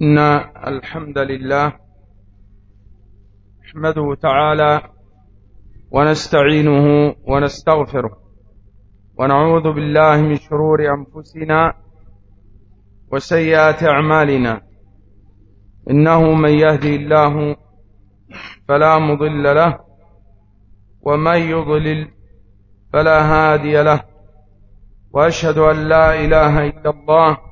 إن الحمد لله نحمده تعالى ونستعينه ونستغفره ونعوذ بالله من شرور أنفسنا وسيئات أعمالنا. إنه من يهدي الله فلا مضل له ومن يضلل فلا هادي له. وأشهد أن لا إله إلا الله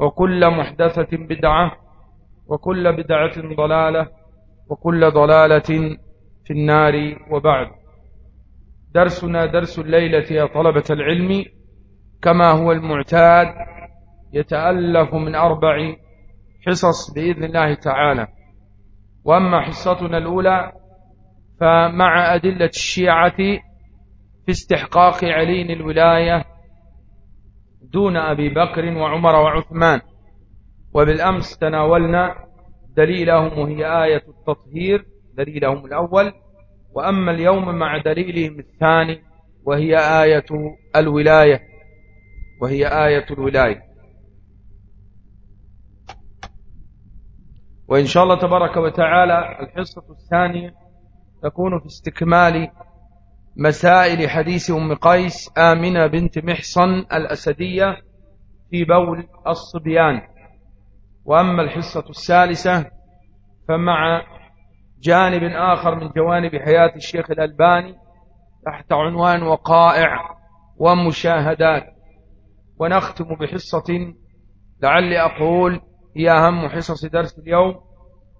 وكل محدثة بدعة وكل بدعة ضلالة وكل ضلالة في النار وبعد. درسنا درس الليلة يا طلبة العلم كما هو المعتاد يتألف من أربع حصص بإذن الله تعالى. وأما حصتنا الأولى فمع أدلة الشيعة في استحقاق علي الولاية دون أبي بكر وعمر وعثمان. وبالأمس تناولنا دليلهم وهي آية التطهير دليلهم الأول. وأما اليوم مع دليلهم الثاني وهي آية الولاية. وهي آية الولاية. وإن شاء الله تبارك وتعالى الحصة الثانية تكون في استكمال مسائل حديث أم قيس آمنة بنت محصن الأسدية في بول الصبيان. وأما الحصة الثالثة فمع جانب آخر من جوانب حياة الشيخ الألباني تحت عنوان وقائع ومشاهدات. ونختم بحصة لعلي أقول هي أهم حصص درس اليوم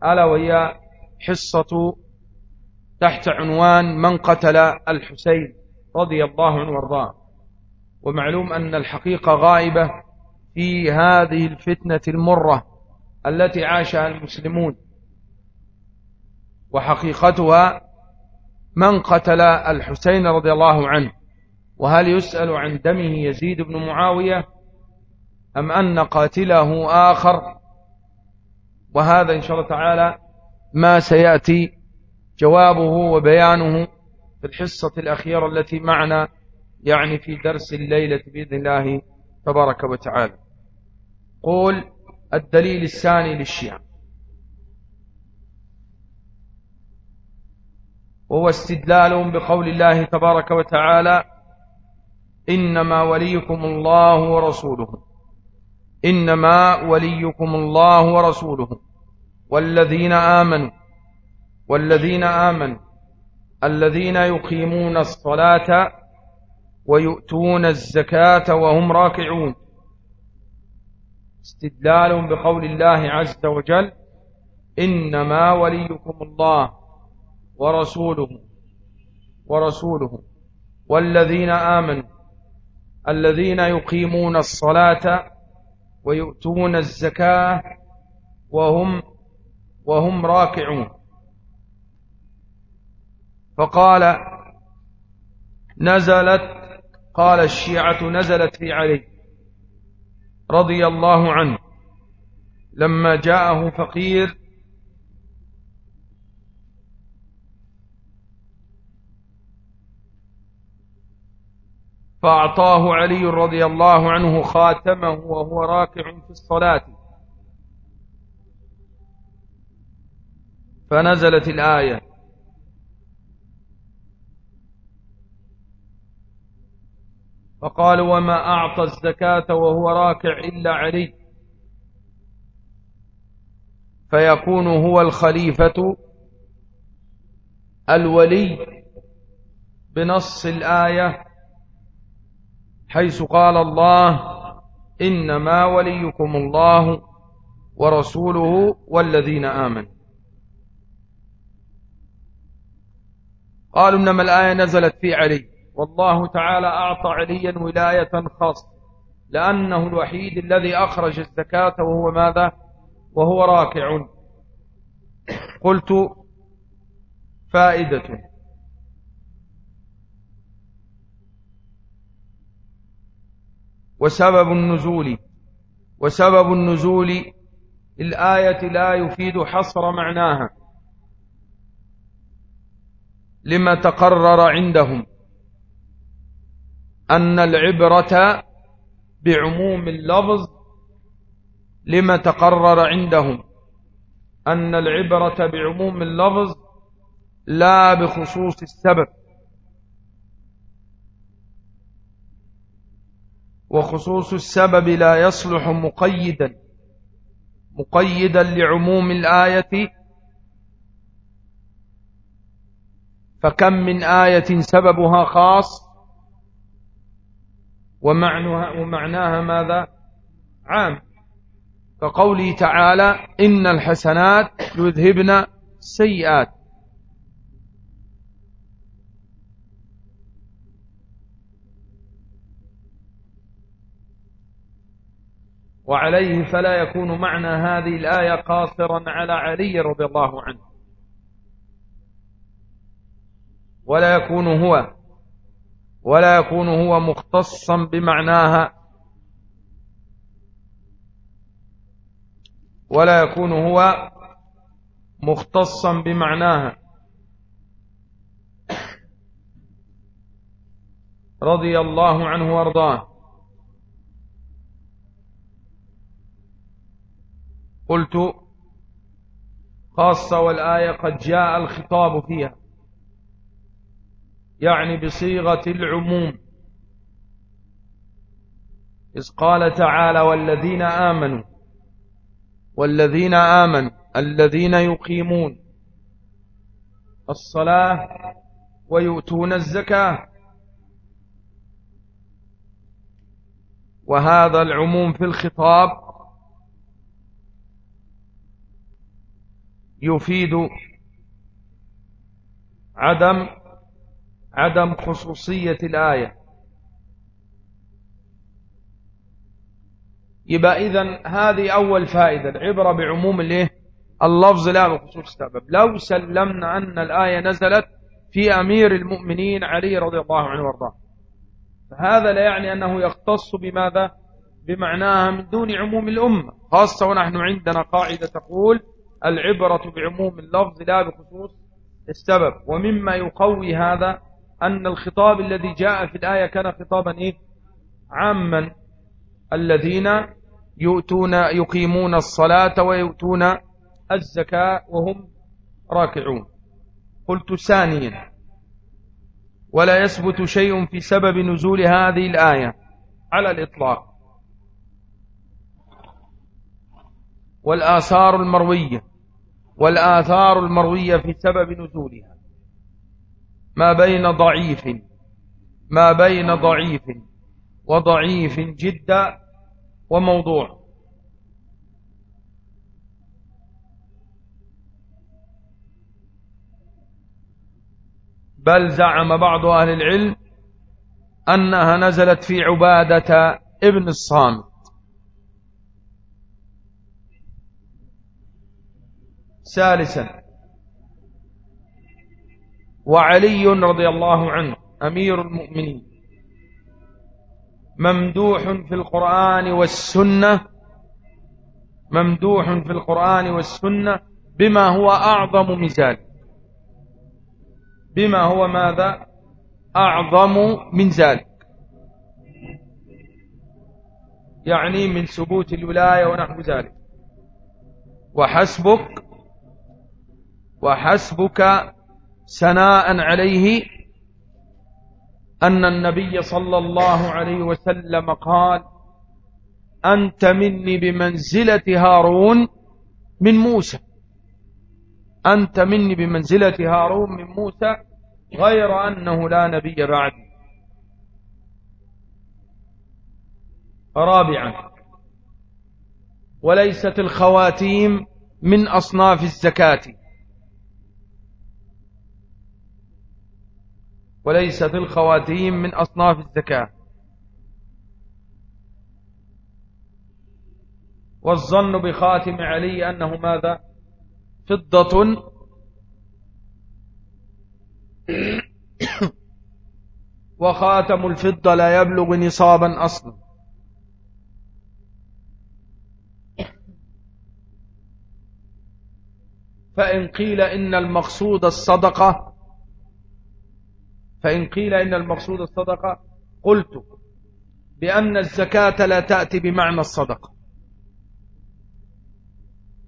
ألا وهي حصة تحت عنوان من قتل الحسين رضي الله عنه وارضاه. ومعلوم أن الحقيقة غائبة في هذه الفتنة المرة التي عاشها المسلمون. وحقيقتها من قتل الحسين رضي الله عنه. وهل يسأل عن دمه يزيد بن معاوية أم أن قاتله آخر؟ وهذا إن شاء الله تعالى ما سيأتي جوابه وبيانه في الحصة الأخيرة التي معنا يعني في درس الليلة بإذن الله تبارك وتعالى. قول الدليل الثاني للشيعة. وهو استدلال بقول الله تبارك وتعالى إنما وليكم الله ورسوله. إنما وليكم الله ورسوله. والذين آمنوا والذين آمنوا الذين يقيمون الصلاة ويؤتون الزكاة وهم راكعون. استدلال بقول الله عز وجل إنما وليكم الله ورسوله ورسوله. والذين آمنوا الذين يقيمون الصلاة ويؤتون الزكاة وهم وهم راكعون. فقال نزلت قال الشيعة نزلت في علي رضي الله عنه. لما جاءه فقير فأعطاه علي رضي الله عنه خاتمه وهو راكع في الصلاة. فنزلت الآية. فقال وما أعطى الزكاة وهو راكع إلا علي. فيكون هو الخليفة الولي بنص الآية حيث قال الله إنما وليكم الله ورسوله والذين آمنوا. قالوا إنما الآية نزلت في علي. والله تعالى أعطى عليا ولاية خاصة لأنه الوحيد الذي أخرج الزكاة وهو ماذا؟ وهو راكع. قلت فائدة. وسبب النزول وسبب النزول الآية لا يفيد حصر معناها لما تقرر عندهم. أن العبرة بعموم اللفظ لما تقرر عندهم. أن العبرة بعموم اللفظ لا بخصوص السبب. وخصوص السبب لا يصلح مقيدا. مقيدا لعموم الآية. فكم من آية سببها خاص؟ ومعناها, ومعناها ماذا؟ عام. كقوله تعالى إن الحسنات يذهبن السيئات. وعليه فلا يكون معنى هذه الآية قاصرا على علي رضي الله عنه. ولا يكون هو. ولا يكون هو مختصا بمعناها. ولا يكون هو مختصا بمعناها. رضي الله عنه وارضاه. قلت خاصة والآية قد جاء الخطاب فيها. يعني بصيغة العموم. إذ قال تعالى والذين آمنوا والذين آمنوا الذين يقيمون الصلاة ويؤتون الزكاة. وهذا العموم في الخطاب يفيد عدم عدم خصوصية الآية. يبقى إذن هذه أول فائدة العبرة بعموم الايه اللفظ لا بخصوص السبب. لو سلمنا أن الآية نزلت في أمير المؤمنين علي رضي الله عنه وأرضاه. فهذا لا يعني أنه يختص بماذا؟ بمعناها من دون عموم الأمة. خاصة ونحن عندنا قاعدة تقول العبرة بعموم اللفظ لا بخصوص السبب. ومما يقوي هذا أن الخطاب الذي جاء في الآية كان خطابا إيه؟ عاما. الذين يؤتون يقيمون الصلاة ويؤتون الزكاة وهم راكعون. قلت ثانيا ولا يثبت شيء في سبب نزول هذه الآية على الإطلاق. والآثار المروية والآثار المروية في سبب نزولها. ما بين ضعيف ما بين ضعيف وضعيف جدا وموضوع. بل زعم بعض أهل العلم أنها نزلت في عبادة ابن الصامت. ثالثا وعلي رضي الله عنه أمير المؤمنين. ممدوح في القرآن والسنة ممدوح في القرآن والسنة بما هو أعظم من بما هو ماذا؟ أعظم من ذلك يعني من ثبوت الولاية ونحو ذلك. وحسبك وحسبك سناء عليه أن النبي صلى الله عليه وسلم قال أنت مني بمنزلة هارون من موسى. أنت مني بمنزلة هارون من موسى غير أنه لا نبي بعد. رابعا وليست الخواتيم من أصناف الزكاة. وليست الخواتيم من أصناف الزكاة. والظن بخاتم علي أنه ماذا؟ فضة. وخاتم الفضة لا يبلغ نصابا أصلا. فإن قيل إن المقصود الصدقة فإن قيل إن المقصود الصدقة قلت بأن الزكاة لا تأتي بمعنى الصدقة.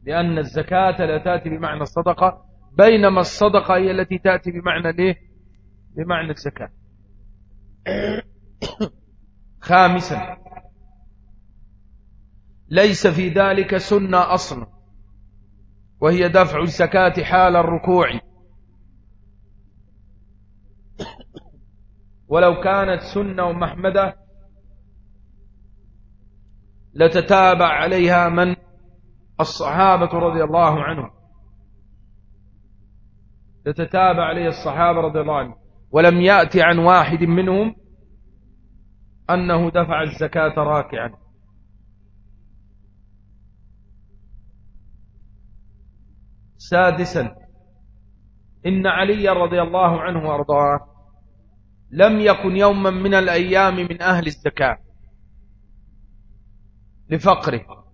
لأن الزكاة لا تأتي بمعنى الصدقة بينما الصدقة هي التي تأتي بمعنى ليه بمعنى الزكاة. خامسا ليس في ذلك سنة أصلا وهي دفع الزكاة حال الركوع. ولو كانت سنة ومحمدة لتتابع عليها من الصحابة رضي الله عنهم. لتتابع عليه الصحابة رضي الله عنهم. ولم يأتي عن واحد منهم أنه دفع الزكاة راكعا. سادسا. إن علي رضي الله عنه وأرضاه لم يكن يوما من الأيام من أهل الزكاة. لفقره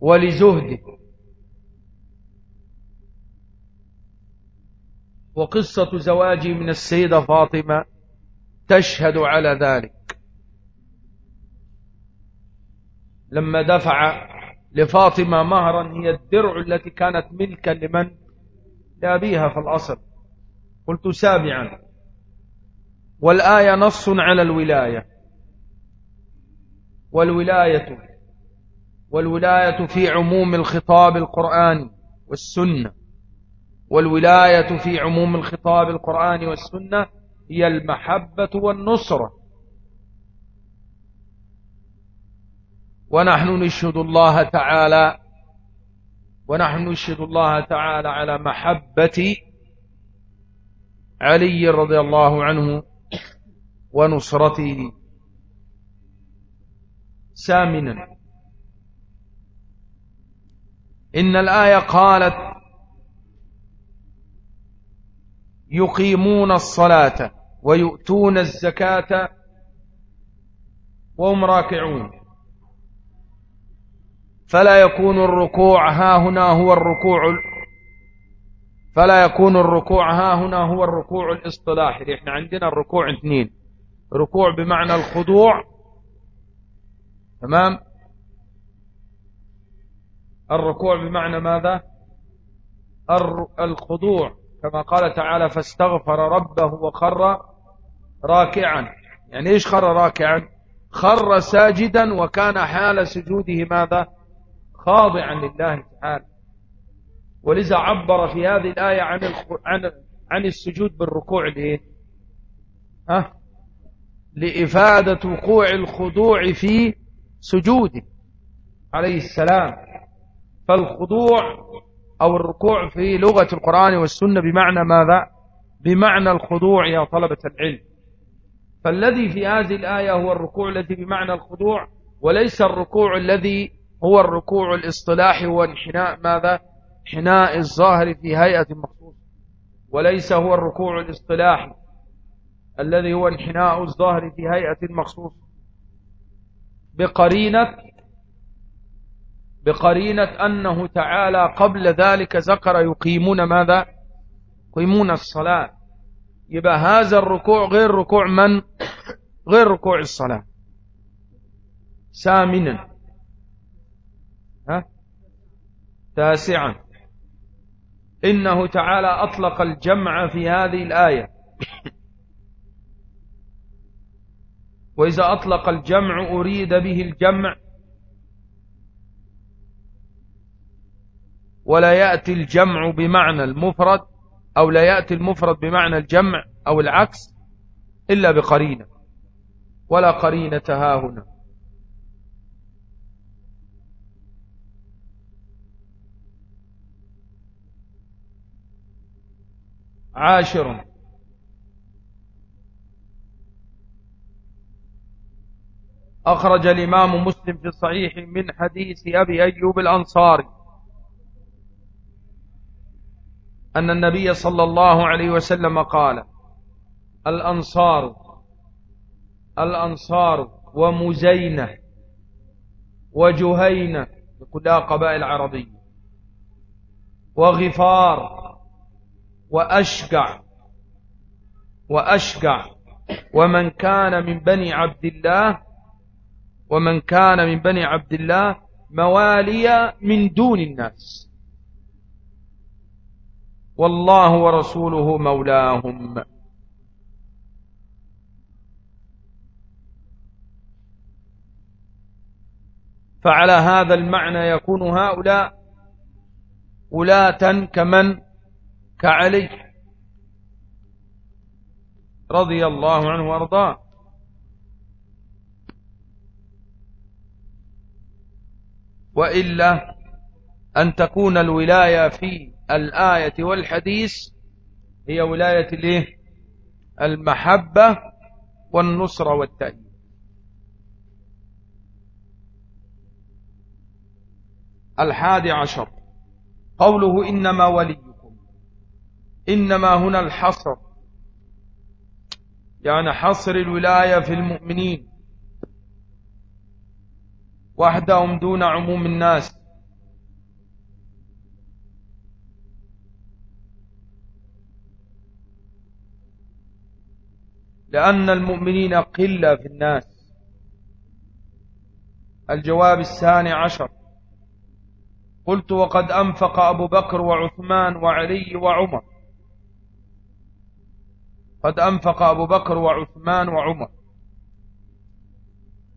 ولزهده. وقصة زواجي من السيدة فاطمة تشهد على ذلك. لما دفع لفاطمة مهرا هي الدرع التي كانت ملكا لمن؟ لأبيها في الأصل. قلت سابعا. والآية نص على الولاية. والولاية والولاية في عموم الخطاب القرآني والسنة. والولاية في عموم الخطاب القرآني والسنة هي المحبة والنصرة. ونحن نشهد الله تعالى ونحن نشهد الله تعالى على محبة علي رضي الله عنه ونصرته سامنا إن الآية قالت يقيمون الصلاة ويؤتون الزكاة وهم راكعون. فلا يكون الركوع ها هنا هو الركوع فلا يكون الركوع ها هنا هو الركوع الاصطلاحي. إحنا عندنا الركوع اثنين. ركوع بمعنى الخضوع. تمام؟ الركوع بمعنى ماذا؟ الخضوع. كما قال تعالى فاستغفر ربه وخر راكعا. يعني إيش خر راكعا؟ خر ساجدا وكان حال سجوده ماذا؟ خاضعا لله تعالى. ولذا عبر في هذه الآية عن عن عن السجود بالركوع ليه؟ ها؟ لإفادة وقوع الخضوع في سجوده. عليه السلام. فالخضوع أو الركوع في لغة القرآن والسنة بمعنى ماذا؟ بمعنى الخضوع يا طلبة العلم. فالذي في هذه الآية هو الركوع الذي بمعنى الخضوع وليس الركوع الذي هو الركوع الاصطلاحي هو انحناء ماذا؟ حناء الظاهر في هيئة مخصوصة. وليس هو الركوع الاصطلاحي. الذي هو انحناء الظاهر في هيئة مخصوصة. بقرينة بقرينة أنه تعالى قبل ذلك ذكر يقيمون ماذا؟ يقيمون الصلاة. يبقى هذا الركوع غير ركوع من؟ غير ركوع الصلاة. سامنا. ها؟ تاسعا. إنه تعالى أطلق الجمع في هذه الآية. وإذا أطلق الجمع أريد به الجمع ولا يأتي الجمع بمعنى المفرد أو لا يأتي المفرد بمعنى الجمع أو العكس إلا بقرينة. ولا قرينة ها هنا. عاشر. أخرج الإمام مسلم في الصحيح من حديث أبي أيوب الأنصاري أن النبي صلى الله عليه وسلم قال الأنصار الأنصار ومزينة وجهينة كلها قبائل عربية وغفار وأشقع وأشقع ومن كان من بني عبد الله ومن كان من بني عبد الله موالي من دون الناس. والله ورسوله مولاهم. فعلى هذا المعنى يكون هؤلاء ولاة كمن؟ كعلي رضي الله عنه وأرضاه. وإلا أن تكون الولاية في الآية والحديث هي ولاية الايه المحبة والنصرة والتأييد. الحادي عشر. قوله إنما وليكم. إنما هنا الحصر. يعني حصر الولاية في المؤمنين. وحدهم دون عموم الناس. لأن المؤمنين قلة في الناس. الجواب الثاني عشر. قلت وقد أنفق أبو بكر وعثمان وعلي وعمر. قد أنفق أبو بكر وعثمان وعمر.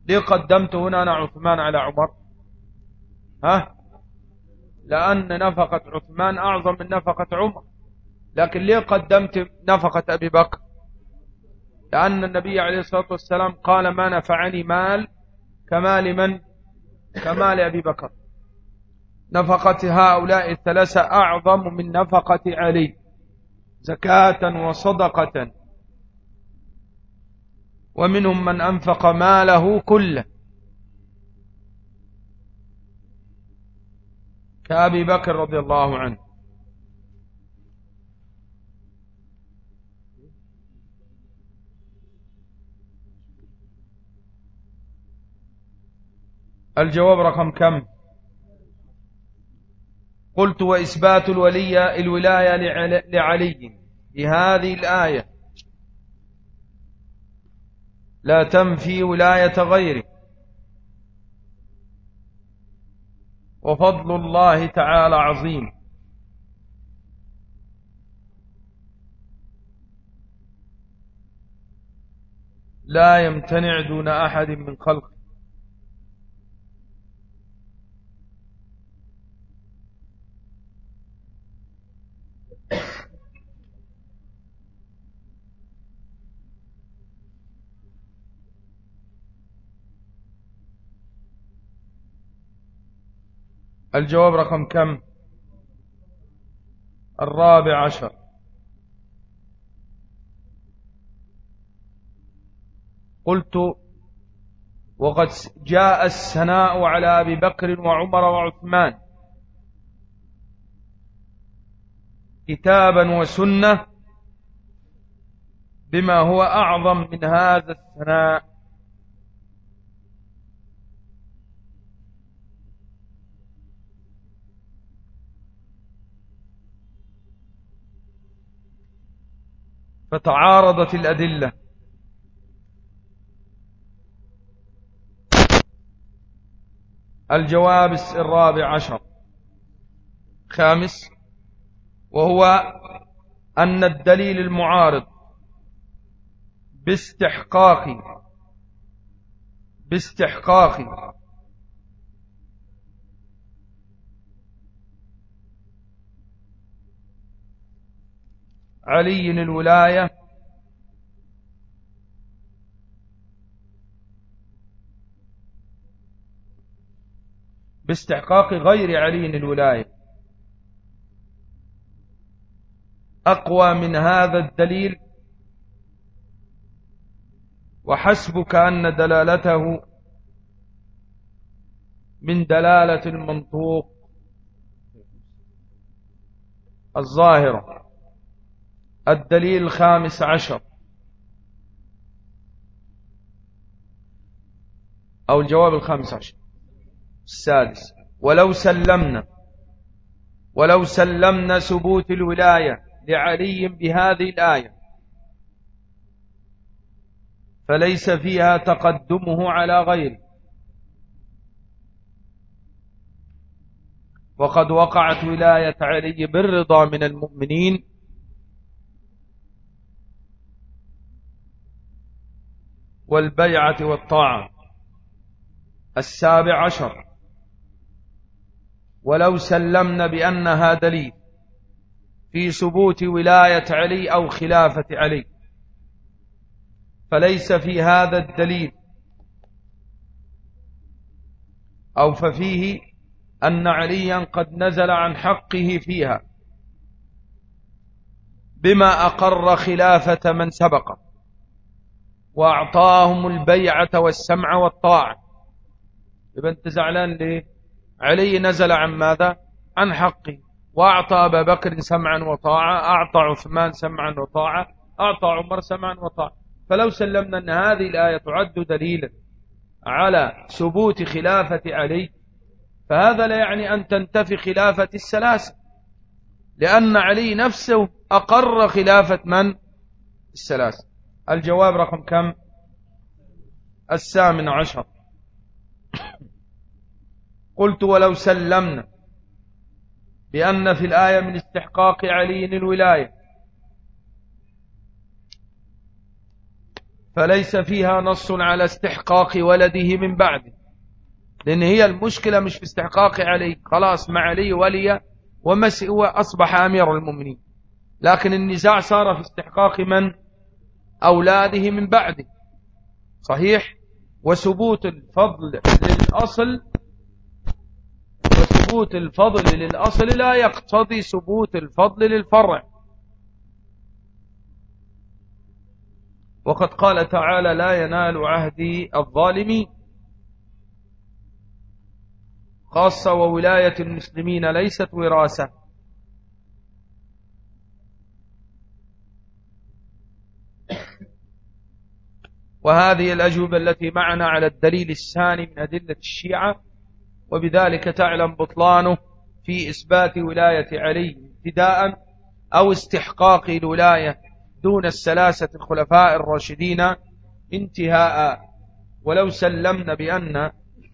ليه قدمت هنا أنا عثمان على عمر؟ ها؟ لأن نفقة عثمان أعظم من نفقة عمر. لكن ليه قدمت نفقة أبي بكر؟ لأن النبي عليه الصلاة والسلام قال ما نفعني مال كمال من؟ كمال أبي بكر. نفقة هؤلاء الثلاثة أعظم من نفقة علي. زكاة وصدقة. ومنهم من أنفق ماله كله. كأبي بكر رضي الله عنه. الجواب رقم كم؟ قلت وإثبات الولية الولاية لعلي بهذه الآية. لا تنفي ولاية غيره وفضل الله تعالى عظيم. لا يمتنع دون أحد من خلقه. الجواب رقم كم؟ الرابع عشر. قلت وقد جاء السناء على أبي بكر وعمر وعثمان. كتابا وسنة بما هو أعظم من هذا الثناء. فتعارضت الأدلة. الجواب الرابع عشر. خامس وهو أن الدليل المعارض باستحقاق باستحقاق علي الولاية. باستحقاق غير علي الولاية. أقوى من هذا الدليل. وحسبك أن دلالته من دلالة المنطوق الظاهرة. الدليل الخامس عشر. أو الجواب الخامس عشر. السادس. ولو سلمنا ولو سلمنا ثبوت الولاية لعلي بهذه الآية فليس فيها تقدمه على غيره وقد وقعت ولاية علي بالرضا من المؤمنين والبيعة والطاعة. السابع عشر. ولو سلمنا بأنها دليل في ثبوت ولاية علي أو خلافة علي. فليس في هذا الدليل. أو ففيه أن عليا قد نزل عن حقه فيها. بما أقر خلافة من سبق وأعطاهم البيعة والسمع والطاعة. يبقى أنت زعلان ليه؟ علي نزل عن ماذا؟ عن حقه وأعطى أبا بكر سمعا وطاعة أعطى عثمان سمعا وطاعة أعطى عمر سمعا وطاعة. فلو سلمنا أن هذه الآية تعد دليلا على ثبوت خلافة علي فهذا لا يعني أن تنتفي خلافة السلاسل. لأن علي نفسه أقر خلافة من؟ السلاسل. الجواب رقم كم؟ الثامن عشر. قلت ولو سلمنا بأن في الآية من استحقاق علي الولاية. فليس فيها نص على استحقاق ولده من بعده لأن هي المشكلة مش في استحقاق علي. خلاص مع علي ولي ومس هو أصبح أمير المؤمنين. لكن النزاع صار في استحقاق من؟ أولاده من بعده. صحيح؟ وثبوت الفضل للأصل وثبوت الفضل للأصل لا يقتضي ثبوت الفضل للفرع. وقد قال تعالى لا ينال عهدي الظالمين خاصة وولاية المسلمين ليست وراثة. وهذه الأجوبة التي معنا على الدليل الثاني من أدلة الشيعة وبذلك تعلم بطلانه في إثبات ولاية علي ابتداء أو استحقاق الولاية دون الثلاثة الخلفاء الراشدين انتهاء. ولو سلمنا بأن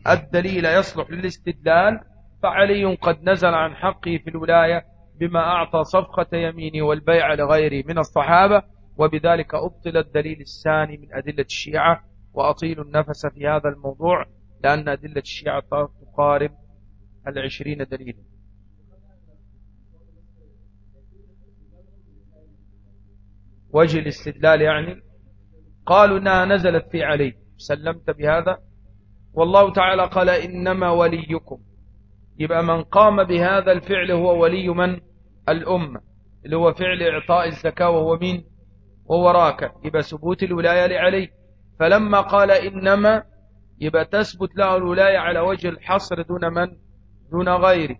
الدليل يصلح للاستدلال فعلي قد نزل عن حقه في الولاية بما أعطى صفقة يمينه والبيع لغيره من الصحابة وبذلك أبطل الدليل الثاني من أدلة الشيعة وأطيل النفس في هذا الموضوع لأن أدلة الشيعة تقارب العشرين دليلا. وجه الاستدلال يعني قالوا إنها نزلت في علي. سلمت بهذا؟ والله تعالى قال إنما وليكم. يبقى من قام بهذا الفعل هو ولي من؟ الأمة. اللي هو فعل إعطاء الزكاة وهو مين؟ وهو راكع يبقى ثبوت الولاية لعلي. فلما قال إنما يبقى تثبت له الولاية على وجه الحصر دون من؟ دون غيره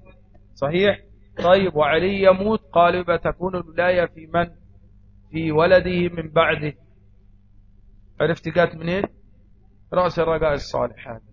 صحيح؟ طيب وعلي يموت؟ قال يبقى تكون الولاية في من؟ في ولده من بعده. عرفت جات منين؟ رأس الرجاء الصالح هذا